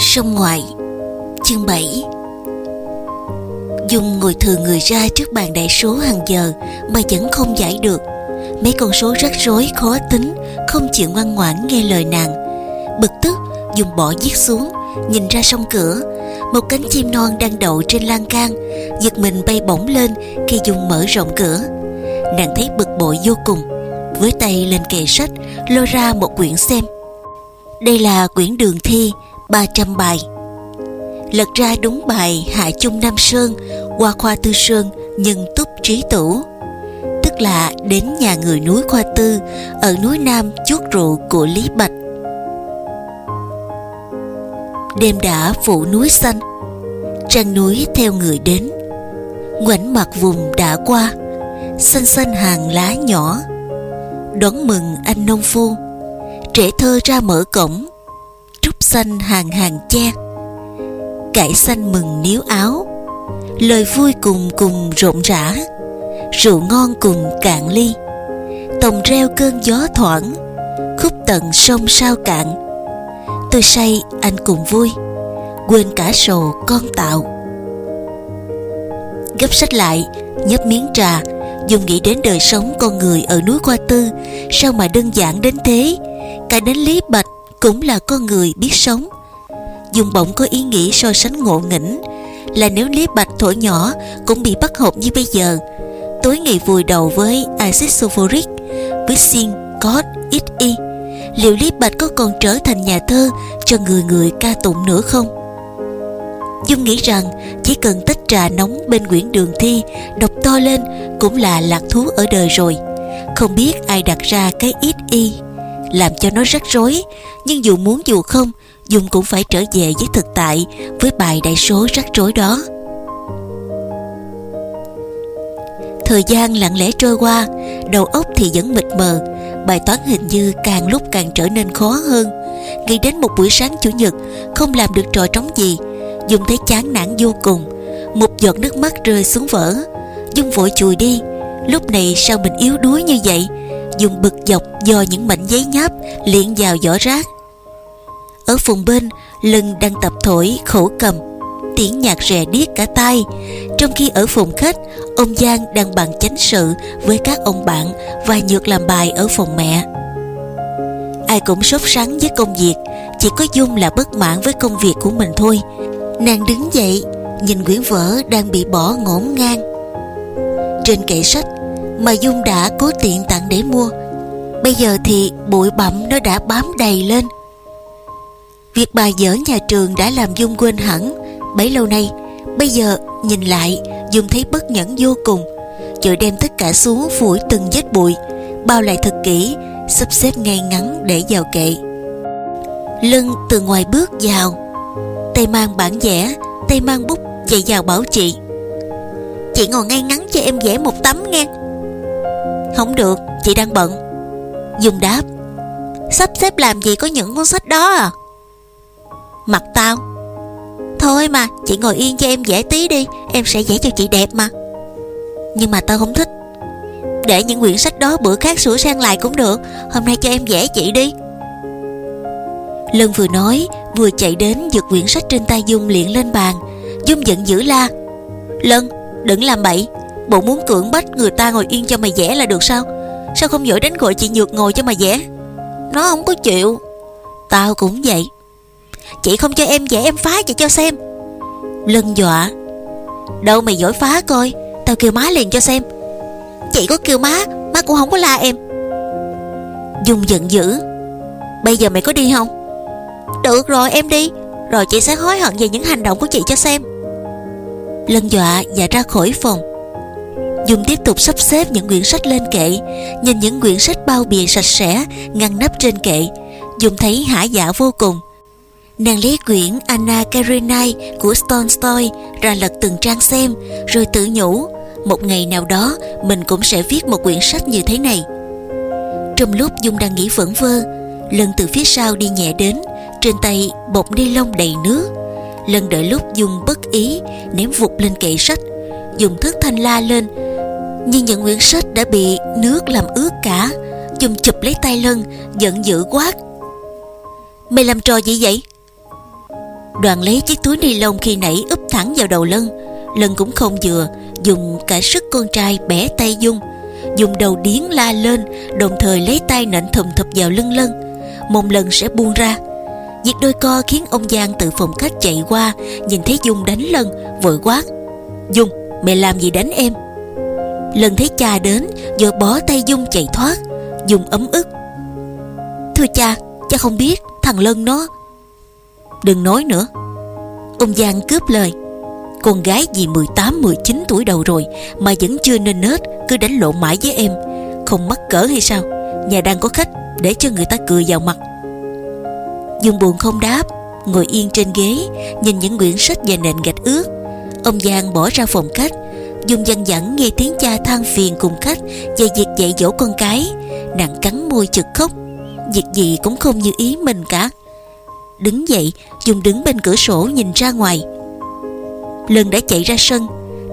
Sông ngoại, Chương 7 Dung ngồi thừa người ra trước bàn đại số hàng giờ Mà vẫn không giải được. Mấy con số rắc rối, khó tính, Không chịu ngoan ngoãn nghe lời nàng. Bực tức, Dung bỏ viết xuống, Nhìn ra sông cửa. Một cánh chim non đang đậu trên lan can, Giật mình bay bổng lên Khi Dung mở rộng cửa. Nàng thấy bực bội vô cùng, Với tay lên kệ sách Lôi ra một quyển xem. Đây là quyển đường thi 300 bài. Lật ra đúng bài Hạ Chung Nam Sơn, Qua khoa tư sơn Nhân túc trí tủ. Tức là đến nhà người núi khoa tư, Ở núi Nam chuốt rượu của Lý Bạch. Đêm đã phủ núi xanh, Trăng núi theo người đến. Ngoảnh mặt vùng đã qua, Xanh xanh hàng lá nhỏ. Đón mừng anh nông phu, Trẻ thơ ra mở cổng xanh hàng hàng che. Cải xanh mừng níu áo. Lời vui cùng cùng rộn rã. Rượu ngon cùng cạn ly. Tòng reo cơn gió thoảng, khúc tận sông sao cạn. Tôi say, anh cùng vui. Quên cả sầu con tạo. Gấp sách lại, nhấp miếng trà, dùng nghĩ đến đời sống con người ở núi Qua Tư, sao mà đơn giản đến thế? Cả đến Lý Bạch cũng là con người biết sống. Dùng bỗng có ý nghĩ so sánh ngộ nghĩnh, là nếu Lý Bạch thổi nhỏ cũng bị bắt hộp như bây giờ, tối ngày vùi đầu với axit sulfuric, với xin cod, ít y, liệu Lý Bạch có còn trở thành nhà thơ cho người người ca tụng nữa không? Dung nghĩ rằng chỉ cần tách trà nóng bên quyển đường thi, đọc to lên cũng là lạc thú ở đời rồi. Không biết ai đặt ra cái ít y làm cho nó rắc rối. Nhưng dù muốn dù không, Dung cũng phải trở về với thực tại với bài đại số rắc rối đó. Thời gian lặng lẽ trôi qua, đầu óc thì vẫn mịt mờ. Bài toán hình như càng lúc càng trở nên khó hơn. Nghĩ đến một buổi sáng chủ nhật, không làm được trò trống gì, Dung thấy chán nản vô cùng. Một giọt nước mắt rơi xuống vỡ. Dung vội chùi đi. Lúc này sao mình yếu đuối như vậy? Dùng bực dọc do những mảnh giấy nháp liện vào vỏ rác. Ở phòng bên lưng đang tập thổi khổ cầm, tiếng nhạc rè điếc cả tai. Trong khi ở phòng khách, ông giang đang bàn chánh sự với các ông bạn và nhược làm bài ở phòng mẹ. Ai cũng sốt sắng với công việc, chỉ có dung là bất mãn với công việc của mình thôi. Nàng đứng dậy, nhìn quyển vở đang bị bỏ ngổn ngang. Trên kệ sách mà Dung đã cố tiện tặng để mua. Bây giờ thì bụi bặm nó đã bám đầy lên. Việc bà dở nhà trường đã làm Dung quên hẳn bấy lâu nay. Bây giờ nhìn lại, Dung thấy bất nhẫn vô cùng. Chợ đem tất cả xuống phủi từng vết bụi, bao lại thật kỹ, sắp xếp ngay ngắn để vào kệ. Lưng từ ngoài bước vào, tay mang bản vẽ, tay mang bút chạy vào bảo chị. Chị ngồi ngay ngắn cho em vẽ một tấm nghe không được, chị đang bận. Dung đáp, Sắp xếp làm gì có những cuốn sách đó à? Mặt tao. Thôi mà, chị ngồi yên cho em vẽ tí đi, Em sẽ vẽ cho chị đẹp mà. Nhưng mà tao không thích. Để những quyển sách đó bữa khác sửa sang lại cũng được, Hôm nay cho em vẽ chị đi. Lân vừa nói, Vừa chạy đến giật quyển sách trên tay Dung liền lên bàn. Dung giận dữ la, Lân, đừng làm bậy Bộ muốn cưỡng bách người ta ngồi yên cho mày vẽ là được sao? Sao không giỏi đánh gọi chị Nhược ngồi cho mày vẽ Nó không có chịu. Tao cũng vậy. Chị không cho em vẽ em phá chị cho xem. Lân dọa. Đâu mày giỏi phá coi, Tao kêu má liền cho xem. Chị có kêu má Má cũng không có la em. Dung giận dữ. Bây giờ mày có đi không? Được rồi, em đi. Rồi chị sẽ hối hận về những hành động của chị cho xem. Lân dọa và ra khỏi phòng. Dung tiếp tục sắp xếp những quyển sách lên kệ, Nhìn những quyển sách bao bì sạch sẽ, Ngăn nắp trên kệ. Dung thấy hả dạ vô cùng. Nàng lấy quyển Anna Karenina của Tolstoy ra lật từng trang xem, Rồi tự nhủ, Một ngày nào đó, mình cũng sẽ viết một quyển sách như thế này. Trong lúc Dung đang nghĩ vẩn vơ Lần từ phía sau đi nhẹ đến, Trên tay bọc ni lông đầy nước. Lần đợi lúc Dung bất ý, Ném vụt lên kệ sách. Dùng thức thanh la lên nhưng những quyển sách đã bị nước làm ướt cả. Dùng chụp lấy tay lân, Giận dữ quát. Mày làm trò gì vậy? Đoàn lấy chiếc túi ni lông khi nãy úp thẳng vào đầu lân. Lân cũng không vừa, Dùng cả sức con trai bẻ tay Dung. Dùng đầu điến la lên, Đồng thời lấy tay nện thùm thụp vào lưng lân. Mong lần sẽ buông ra. Việc đôi co khiến ông Giang từ phòng khách chạy qua, Nhìn thấy Dung đánh lân, Vội quát. Dung mẹ làm gì đánh em? Lần thấy cha đến, Vợ bỏ tay Dung chạy thoát Dung ấm ức. Thưa cha Cha không biết, thằng Lân nó. Đừng nói nữa. Ông Giang cướp lời. Con gái gì 18-19 tuổi đầu rồi Mà vẫn chưa nên nết, Cứ đánh lộn mãi với em. Không mắc cỡ hay sao? Nhà đang có khách, Để cho người ta cười vào mặt. Dương buồn không đáp, Ngồi yên trên ghế, Nhìn những quyển sách và nền gạch ướt. Ông Giang bỏ ra phòng khách Dung dần dẳng nghe tiếng cha than phiền cùng khách Về việc dạy dỗ con cái. Nàng cắn môi chực khóc. Việc gì cũng không như ý mình cả. Đứng dậy, Dung đứng bên cửa sổ nhìn ra ngoài. Lân đã chạy ra sân,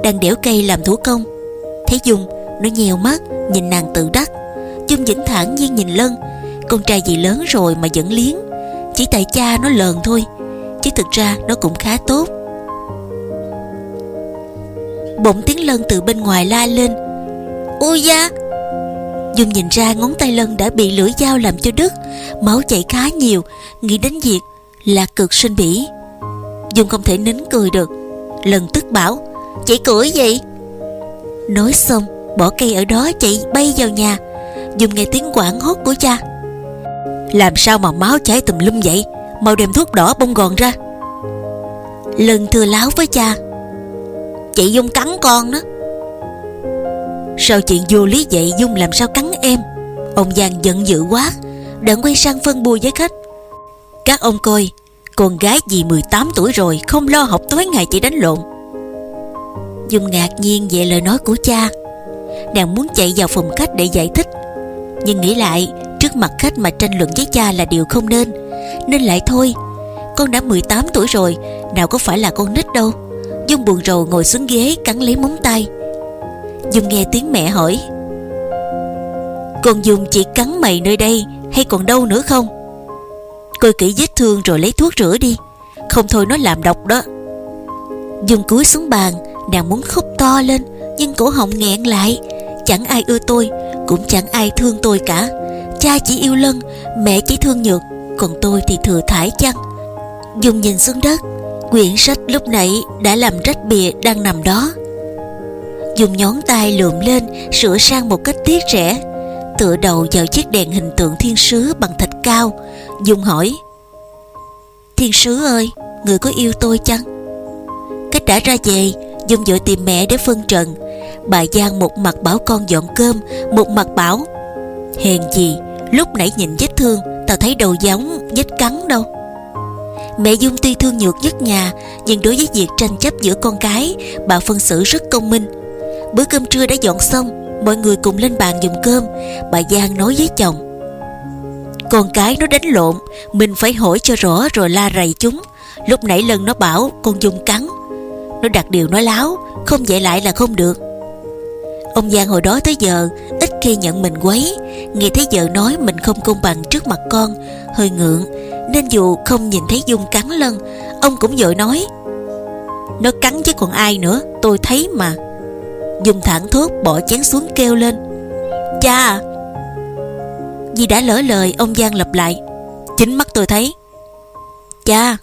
Đang đẽo cây làm thủ công. Thấy Dung, nó nhèo mắt, Nhìn nàng tự đắc. Dung vẫn thản nhiên nhìn Lân. Con trai gì lớn rồi mà vẫn liếng. Chỉ tại cha nó lờn thôi, Chứ thực ra nó cũng khá tốt. Bỗng tiếng Lân từ bên ngoài la lên. Ôi da Dung nhìn ra ngón tay Lân đã bị lưỡi dao làm cho đứt, Máu chảy khá nhiều, Nghĩ đến việc là cực sinh bỉ. Dung không thể nín cười được, Lần tức bảo chạy cười gì? Nói xong, bỏ cây ở đó chạy bay vào nhà. Dung nghe tiếng quảng hốt của cha. Làm sao mà máu chảy tùm lum vậy? Mau đem thuốc đỏ bông gòn ra. Lần thừa láo với cha. Chị Dung cắn con đó. Sao chuyện vô lý vậy, Dung làm sao cắn em? Ông Giang giận dữ quá, Đợn quay sang phân bua với khách. Các ông coi, Con gái gì 18 tuổi rồi, Không lo học tối ngày chỉ đánh lộn. Dung ngạc nhiên về lời nói của cha. Nàng muốn chạy vào phòng khách để giải thích. Nhưng nghĩ lại, Trước mặt khách mà tranh luận với cha là điều không nên. Nên lại thôi, Con đã 18 tuổi rồi, Nào có phải là con nít đâu. Dung buồn rầu ngồi xuống ghế, cắn lấy móng tay. Dung nghe tiếng mẹ hỏi Con Dung chỉ cắn mày nơi đây Hay còn đâu nữa không? Coi kỹ vết thương rồi lấy thuốc rửa đi, Không thôi nó làm độc đó. Dung cúi xuống bàn, Nàng muốn khóc to lên, Nhưng cổ họng nghẹn lại. Chẳng ai ưa tôi, Cũng chẳng ai thương tôi cả. Cha chỉ yêu Lân, Mẹ chỉ thương Nhược, Còn tôi thì thừa thải chăng? Dung nhìn xuống đất Quyển sách lúc nãy đã làm rách bìa đang nằm đó. Dùng nhón tay lượm lên, Sửa sang một cách tiếc rẻ, Tựa đầu vào chiếc đèn hình tượng thiên sứ bằng thạch cao Dung hỏi, Thiên sứ ơi, Người có yêu tôi chăng? Cách đã ra về Dung vội tìm mẹ để phân trần. Bà Giang một mặt bảo con dọn cơm, Một mặt bảo, Hèn gì, Lúc nãy nhìn vết thương Tao thấy đầu giống, vết cắn đâu. Mẹ Dung tuy thương nhược nhất nhà, Nhưng đối với việc tranh chấp giữa con cái, Bà phân xử rất công minh. Bữa cơm trưa đã dọn xong, Mọi người cùng lên bàn dùng cơm, Bà Giang nói với chồng. Con cái nó đánh lộn, Mình phải hỏi cho rõ rồi la rầy chúng. Lúc nãy lần nó bảo con Dung cắn. Nó đặt điều nói láo, Không dạy lại là không được. Ông Giang hồi đó tới giờ, Ít khi nhận mình quấy. Nghe thấy vợ nói mình không công bằng trước mặt con, Hơi ngượng. Nên dù không nhìn thấy Dung cắn lân, Ông cũng vội nói, Nó cắn chứ còn ai nữa, Tôi thấy mà. Dung thẳng thốt bỏ chén xuống kêu lên, Cha à. Vì đã lỡ lời, ông Giang lặp lại, Chính mắt tôi thấy. Cha.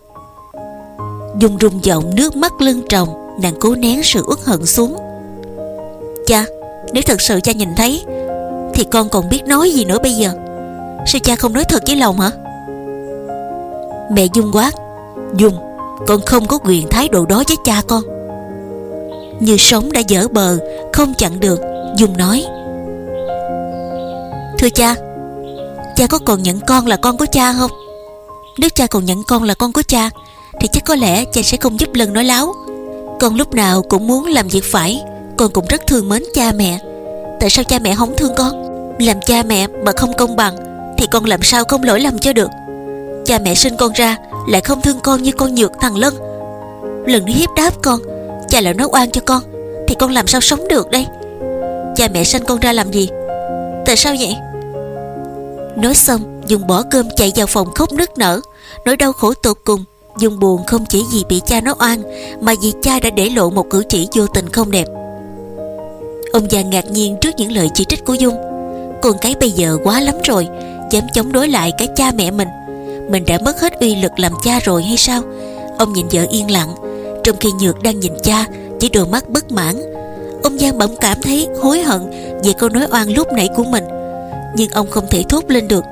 Dung rung giọng nước mắt lưng tròng, Nàng cố nén sự uất hận xuống. Cha, Nếu thật sự cha nhìn thấy, Thì con còn biết nói gì nữa bây giờ? Sao cha không nói thật với lòng hả? Mẹ Dung quát, Dung, Con không có quyền thái độ đó với cha con. Như sống đã dở bờ, Không chặn được, Dung nói. Thưa cha Cha có còn nhận con là con của cha không? Nếu cha còn nhận con là con của cha, Thì chắc có lẽ cha sẽ không giúp lần nói láo. Con lúc nào cũng muốn làm việc phải, Con cũng rất thương mến cha mẹ. Tại sao cha mẹ không thương con? Làm cha mẹ mà không công bằng, Thì con làm sao không lỗi lầm cho được? Cha mẹ sinh con ra Lại không thương con như con nhược thằng Lân. Lần nó hiếp đáp con, Cha lại nói oan cho con, Thì con làm sao sống được đây? Cha mẹ sinh con ra làm gì? Tại sao vậy? Nói xong, dùng bỏ cơm chạy vào phòng khóc nức nở, Nỗi đau khổ tột cùng Dung buồn không chỉ vì bị cha nó oan Mà vì cha đã để lộ một cử chỉ vô tình không đẹp. Ông già ngạc nhiên trước những lời chỉ trích của Dung, Con cái bây giờ quá lắm rồi, Dám chống đối lại cái cha mẹ mình. Mình đã mất hết uy lực làm cha rồi hay sao? Ông nhìn vợ yên lặng, Trong khi Nhược đang nhìn cha, Chỉ đôi mắt bất mãn. Ông Giang bỗng cảm thấy hối hận Về câu nói oan lúc nãy của mình, Nhưng ông không thể thốt lên được.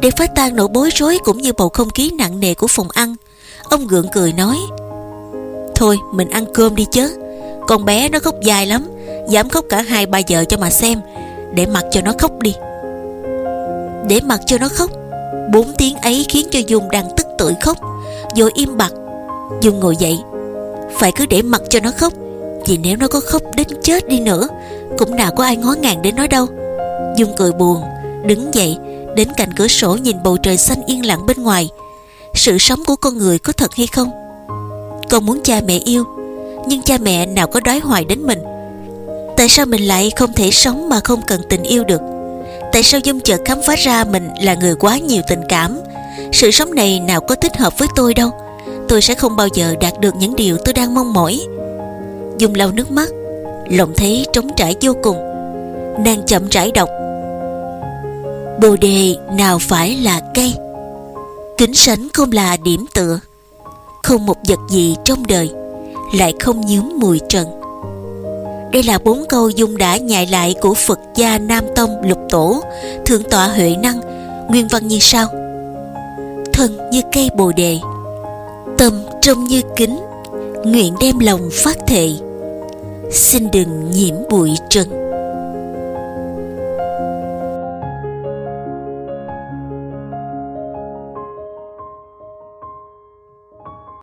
Để phá tan nỗi bối rối Cũng như bầu không khí nặng nề của phòng ăn Ông gượng cười nói, Thôi, mình ăn cơm đi chứ. Con bé nó khóc dài lắm, Dám khóc cả hai ba giờ cho mà xem, Để mặc cho nó khóc đi. Để mặc cho nó khóc Bốn tiếng ấy khiến cho Dung đang tức tưởi khóc. Rồi im bặt, Dung ngồi dậy. Phải cứ để mặc cho nó khóc, Vì nếu nó có khóc đến chết đi nữa, Cũng nào có ai ngó ngàng đến nó đâu. Dung cười buồn, Đứng dậy, Đến cạnh cửa sổ nhìn bầu trời xanh yên lặng bên ngoài. Sự sống của con người có thật hay không? Con muốn cha mẹ yêu, Nhưng cha mẹ nào có đói hoài đến mình? Tại sao mình lại không thể sống mà không cần tình yêu được? Tại sao Dung chợt khám phá ra mình là người quá nhiều tình cảm? Sự sống này nào có thích hợp với tôi đâu. Tôi sẽ không bao giờ đạt được những điều tôi đang mong mỏi. Dung lau nước mắt, Lòng thấy trống trải vô cùng. Nàng chậm rãi đọc. Bồ đề nào phải là cây? Kính sánh không là điểm tựa. Không một vật gì trong đời, Lại không nhúm mùi trần đây là bốn câu dung đã nhại lại của Phật gia Nam Tông Lục Tổ, Thượng tọa Huệ Năng, nguyên văn như sau. Thân như cây bồ đề, tâm trông như kính, nguyện đem lòng phát thệ, xin đừng nhiễm bụi trần.